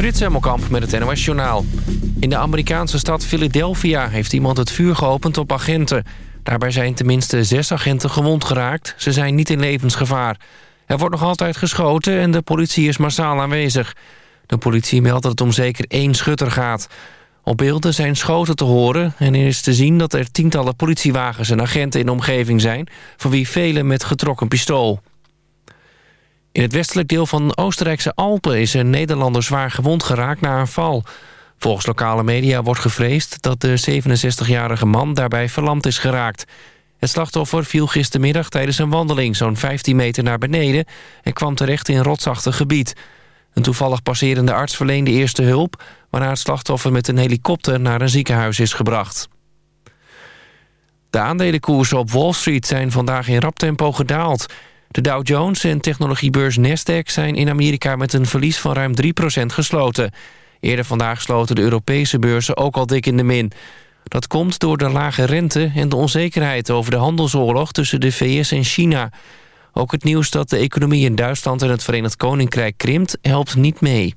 Frits Hemmelkamp met het NOS Journaal. In de Amerikaanse stad Philadelphia heeft iemand het vuur geopend op agenten. Daarbij zijn tenminste zes agenten gewond geraakt. Ze zijn niet in levensgevaar. Er wordt nog altijd geschoten en de politie is massaal aanwezig. De politie meldt dat het om zeker één schutter gaat. Op beelden zijn schoten te horen en is te zien dat er tientallen politiewagens en agenten in de omgeving zijn... van wie velen met getrokken pistool. In het westelijk deel van Oostenrijkse Alpen is een Nederlander zwaar gewond geraakt na een val. Volgens lokale media wordt gevreesd dat de 67-jarige man daarbij verlamd is geraakt. Het slachtoffer viel gistermiddag tijdens een wandeling zo'n 15 meter naar beneden... en kwam terecht in rotsachtig gebied. Een toevallig passerende arts verleende eerste hulp... waarna het slachtoffer met een helikopter naar een ziekenhuis is gebracht. De aandelenkoersen op Wall Street zijn vandaag in rap tempo gedaald... De Dow Jones en technologiebeurs Nasdaq zijn in Amerika met een verlies van ruim 3% gesloten. Eerder vandaag sloten de Europese beurzen ook al dik in de min. Dat komt door de lage rente en de onzekerheid over de handelsoorlog tussen de VS en China. Ook het nieuws dat de economie in Duitsland en het Verenigd Koninkrijk krimpt helpt niet mee.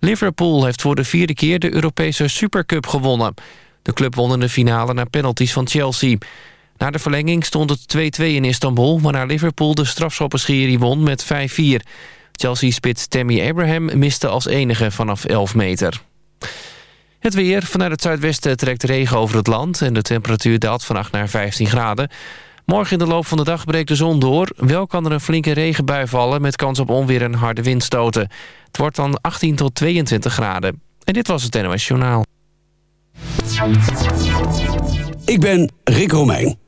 Liverpool heeft voor de vierde keer de Europese Supercup gewonnen. De club won in de finale naar penalties van Chelsea. Na de verlenging stond het 2-2 in Istanbul... waarna Liverpool de strafschoppenserie won met 5-4. Chelsea-spits Tammy Abraham miste als enige vanaf 11 meter. Het weer. Vanuit het zuidwesten trekt regen over het land... en de temperatuur daalt van 8 naar 15 graden. Morgen in de loop van de dag breekt de zon door. Wel kan er een flinke regenbui vallen... met kans op onweer en harde windstoten. Het wordt dan 18 tot 22 graden. En dit was het NOS Journaal. Ik ben Rick Romeijn.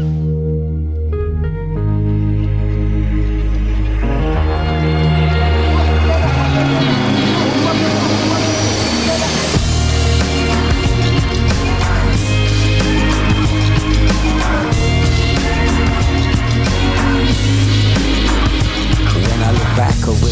Michael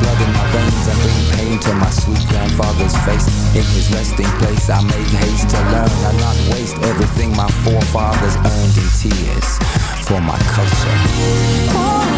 blood in my veins and bring pain to my sweet grandfather's face. In his resting place, I make haste to learn and not waste everything my forefathers earned in tears for my culture.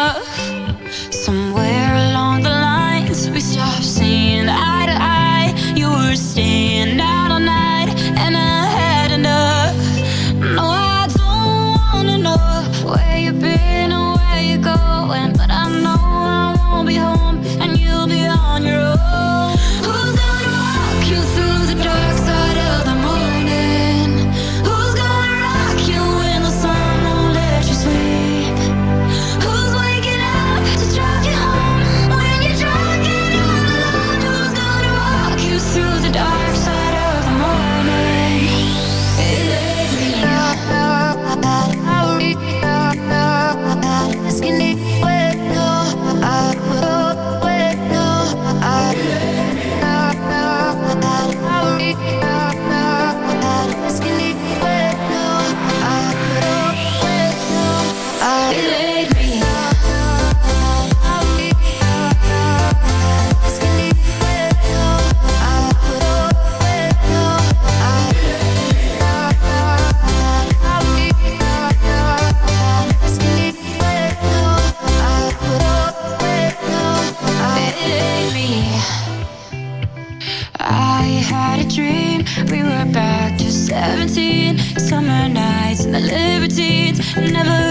libertines never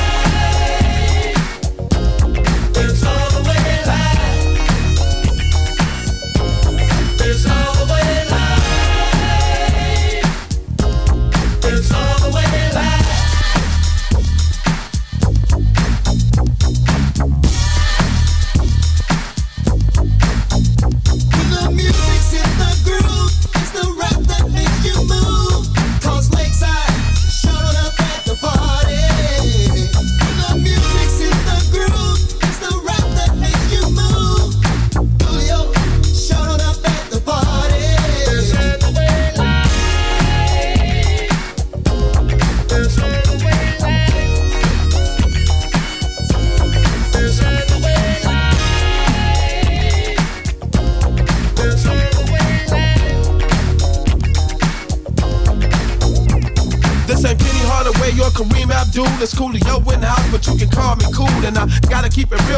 is over.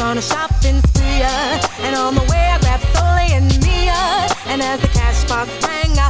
on a shopping spree, uh. and on the way I grabbed Soleil and Mia, and as the cash box rang, I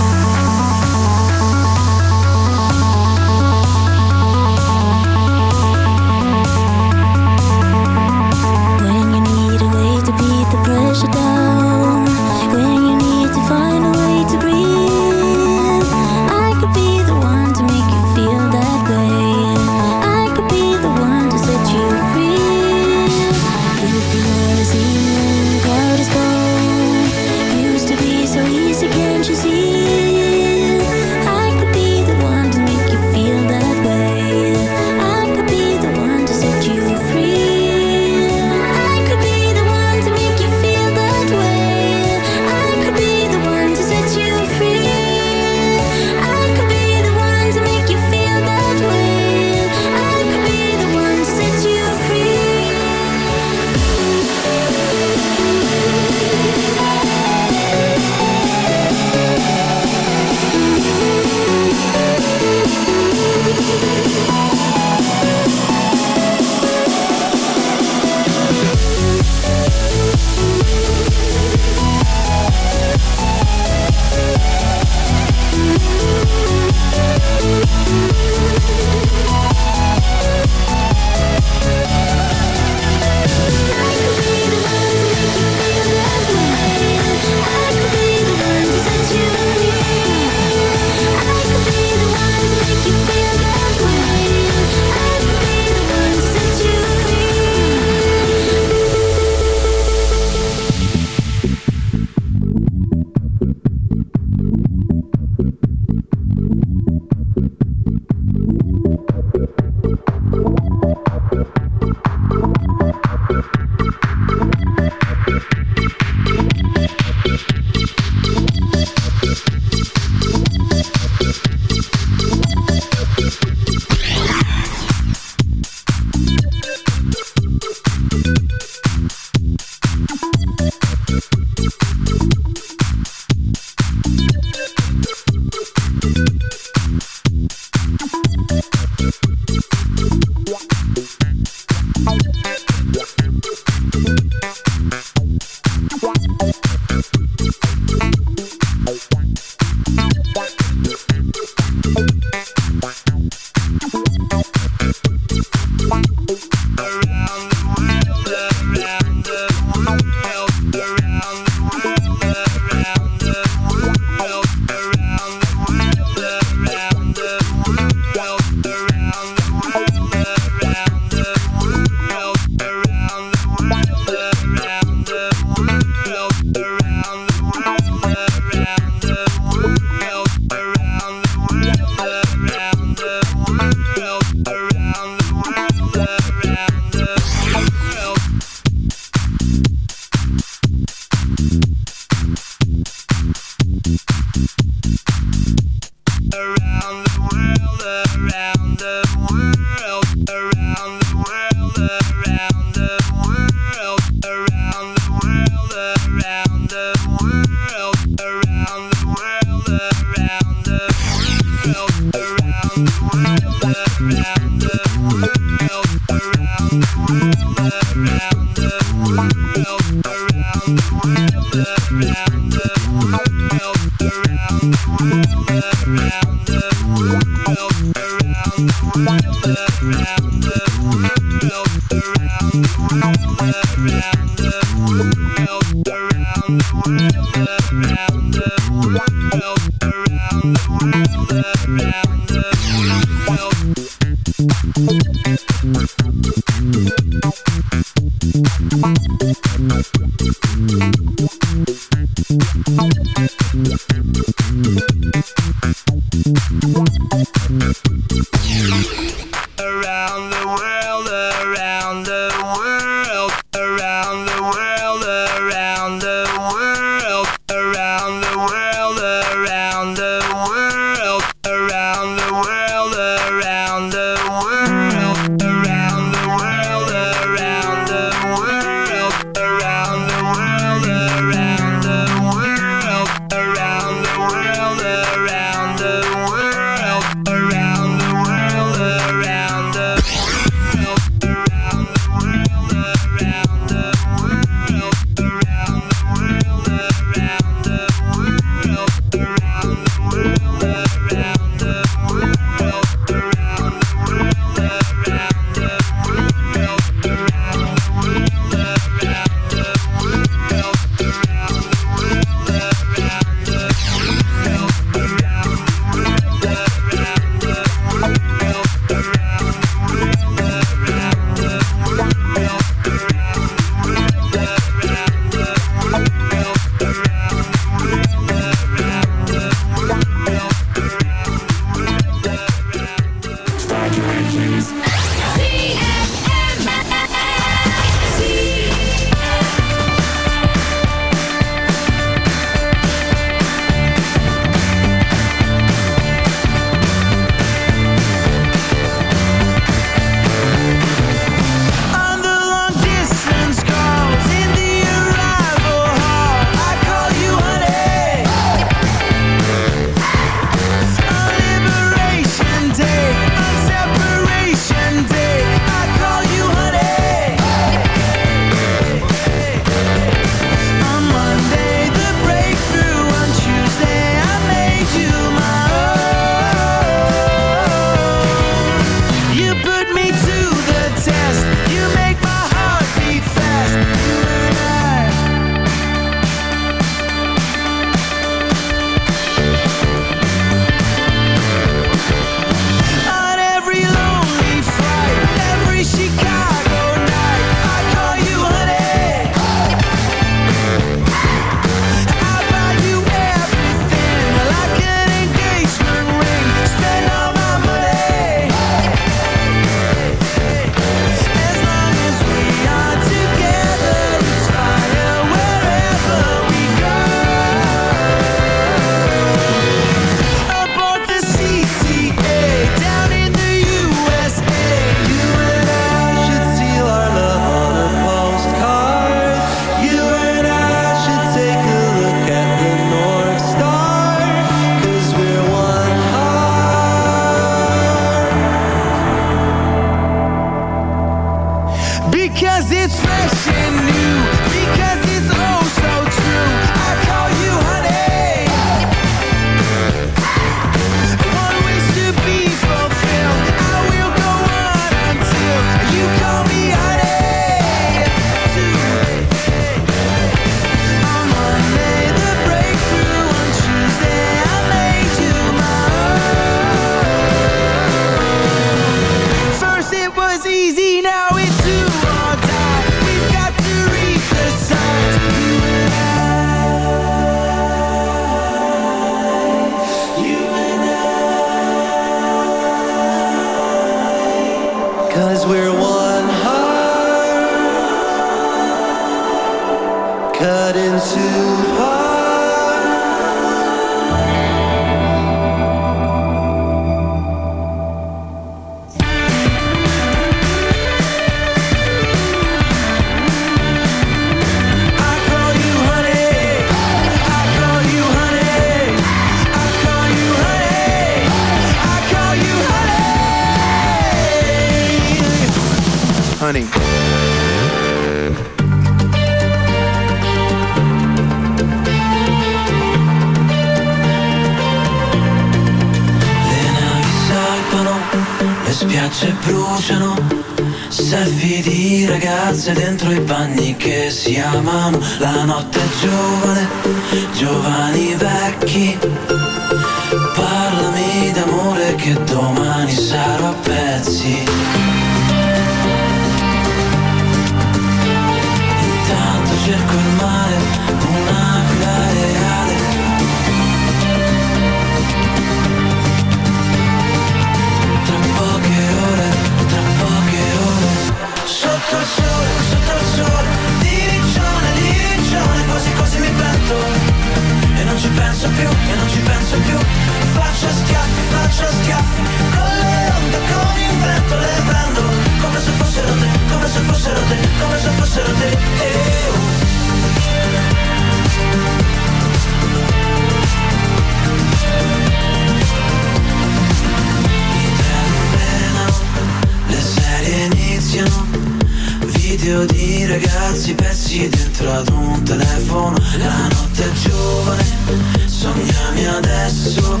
Chiami adesso,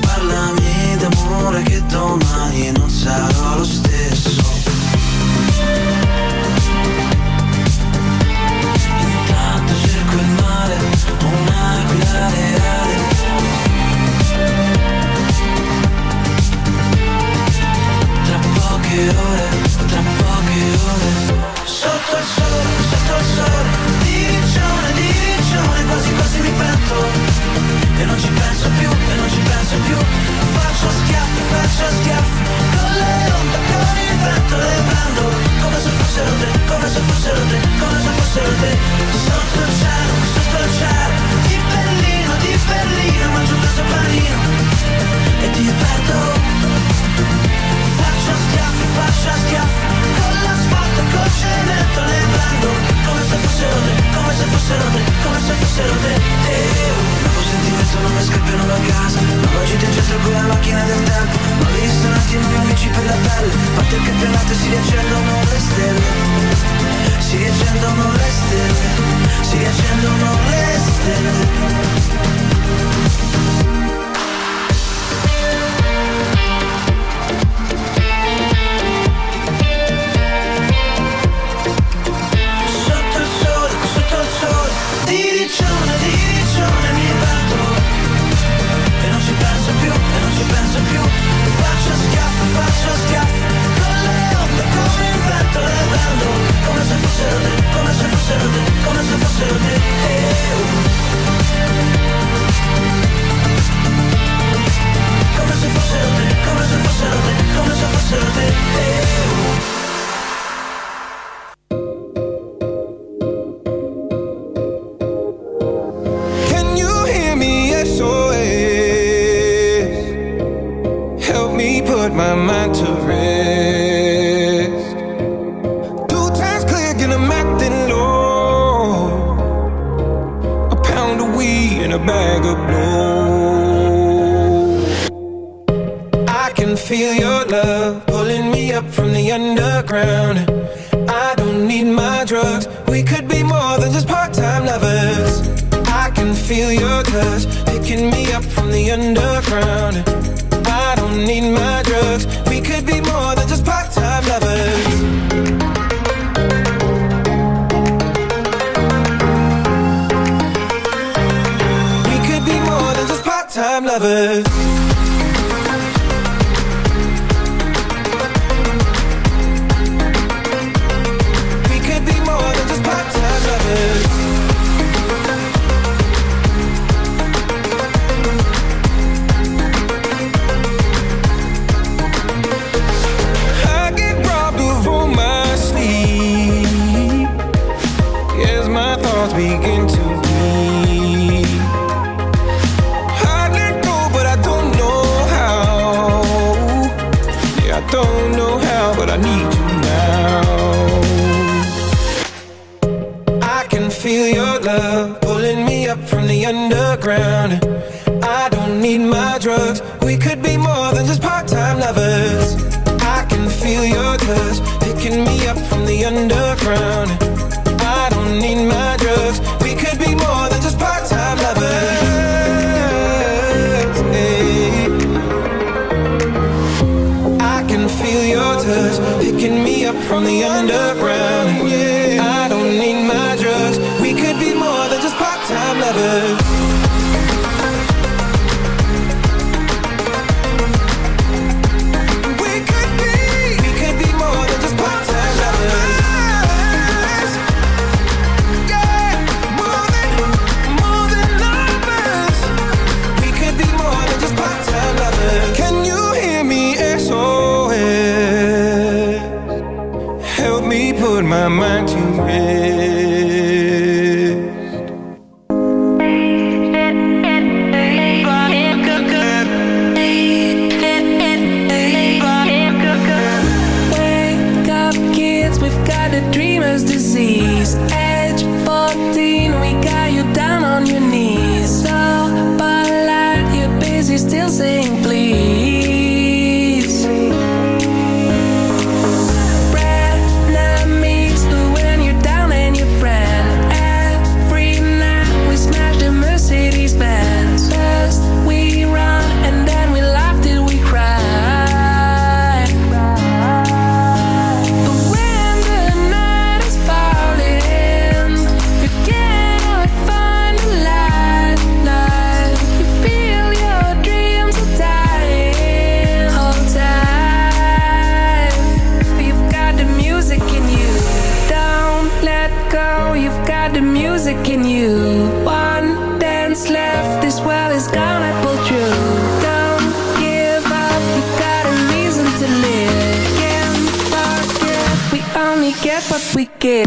parlami d'amore che domani non sarò lo stesso. Intanto cerco il mare, un'aquila reale. Tra poche ore, tra poche ore, sotto il sole, sotto il sole, di riccione, quasi quasi mi prendo e non ci penso più, e non ci penso più. Faccio schiaffi, faccio schiaffi. Con le onde, con il vento le prendo. Come se fossero te, come se fossero te, come se fossero te. Sotto il cielo, sotto il cielo. Di bellino, di Berlino Mangio questo panino. E ti perdo Faccio schiaffi, faccio schiaffi. Con l'asfalto, col cemento le se fosse come se fossero non come se fossero te Un nuovo sentire non mi scappiano da casa La gente dietro con la macchina del tempo Ma lì sono amici per la pelle Parte il campionato si riaccendono le stelle Si riaccendono le stelle Si riaccendono le stelle Kom come se fosse Kom Come se fosse Kom come se fosse picking me up from the underground. Yeah. only get what we give.